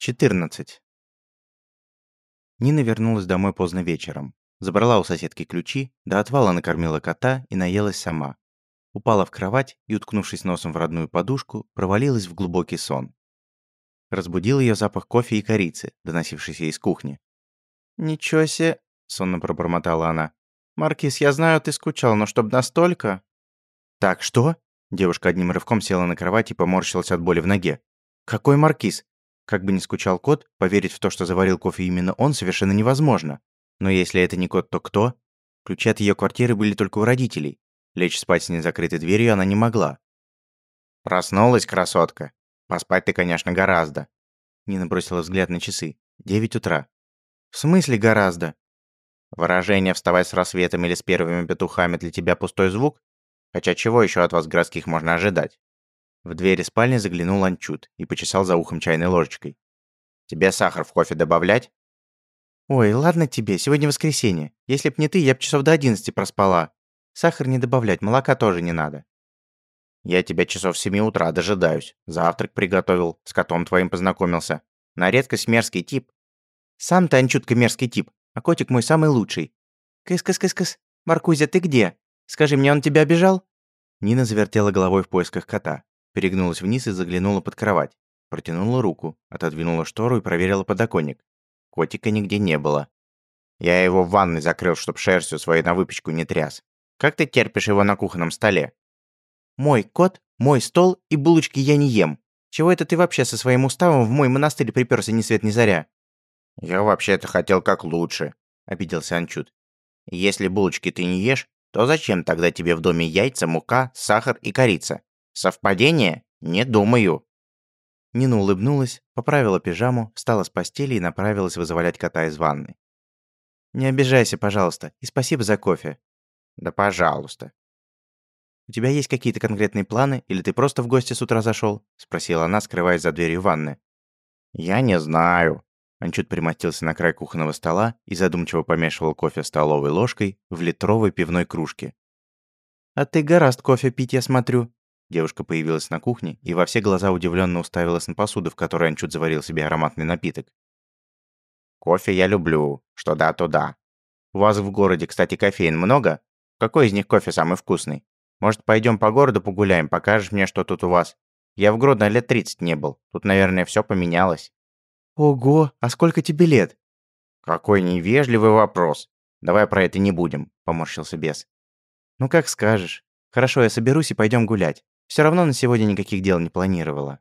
14. Нина вернулась домой поздно вечером. Забрала у соседки ключи, до отвала накормила кота и наелась сама. Упала в кровать и, уткнувшись носом в родную подушку, провалилась в глубокий сон. Разбудил ее запах кофе и корицы, доносившийся из кухни. «Ничего себе!» — сонно пробормотала она. «Маркиз, я знаю, ты скучал, но чтоб настолько...» «Так, что?» Девушка одним рывком села на кровать и поморщилась от боли в ноге. «Какой маркиз? Как бы ни скучал кот, поверить в то, что заварил кофе именно он, совершенно невозможно. Но если это не кот, то кто? Ключи от ее квартиры были только у родителей. Лечь спать с незакрытой дверью она не могла. «Проснулась, красотка. Поспать ты, конечно, гораздо». Нина бросила взгляд на часы. Девять утра. «В смысле гораздо?» «Выражение «вставать с рассветом» или с первыми петухами для тебя пустой звук? Хотя чего еще от вас городских можно ожидать?» В двери спальни заглянул Анчут и почесал за ухом чайной ложечкой. «Тебе сахар в кофе добавлять?» «Ой, ладно тебе, сегодня воскресенье. Если б не ты, я б часов до одиннадцати проспала. Сахар не добавлять, молока тоже не надо». «Я тебя часов семи утра дожидаюсь. Завтрак приготовил, с котом твоим познакомился. На редкость мерзкий тип». «Сам ты, Анчутка, мерзкий тип, а котик мой самый лучший». «Кыс-кыс-кыс-кыс, Маркузя, ты где? Скажи мне, он тебя обижал?» Нина завертела головой в поисках кота. Перегнулась вниз и заглянула под кровать. Протянула руку, отодвинула штору и проверила подоконник. Котика нигде не было. Я его в ванной закрыл, чтоб шерстью своей на выпечку не тряс. Как ты терпишь его на кухонном столе? Мой кот, мой стол и булочки я не ем. Чего это ты вообще со своим уставом в мой монастырь приперся ни свет ни заря? Я вообще-то хотел как лучше, обиделся Анчут. Если булочки ты не ешь, то зачем тогда тебе в доме яйца, мука, сахар и корица? Совпадение? Не думаю». Нина улыбнулась, поправила пижаму, встала с постели и направилась вызволять кота из ванны. «Не обижайся, пожалуйста, и спасибо за кофе». «Да пожалуйста». «У тебя есть какие-то конкретные планы, или ты просто в гости с утра зашел? спросила она, скрываясь за дверью ванны. «Я не знаю». Анчут примостился на край кухонного стола и задумчиво помешивал кофе столовой ложкой в литровой пивной кружке. «А ты гораст кофе пить, я смотрю», Девушка появилась на кухне и во все глаза удивленно уставилась на посуду, в которой Анчут заварил себе ароматный напиток. «Кофе я люблю. Что да, то да. У вас в городе, кстати, кофеин много? Какой из них кофе самый вкусный? Может, пойдем по городу погуляем, покажешь мне, что тут у вас? Я в Гродно лет 30 не был. Тут, наверное, все поменялось». «Ого, а сколько тебе лет?» «Какой невежливый вопрос. Давай про это не будем», — поморщился бес. «Ну, как скажешь. Хорошо, я соберусь и пойдем гулять. Все равно на сегодня никаких дел не планировала.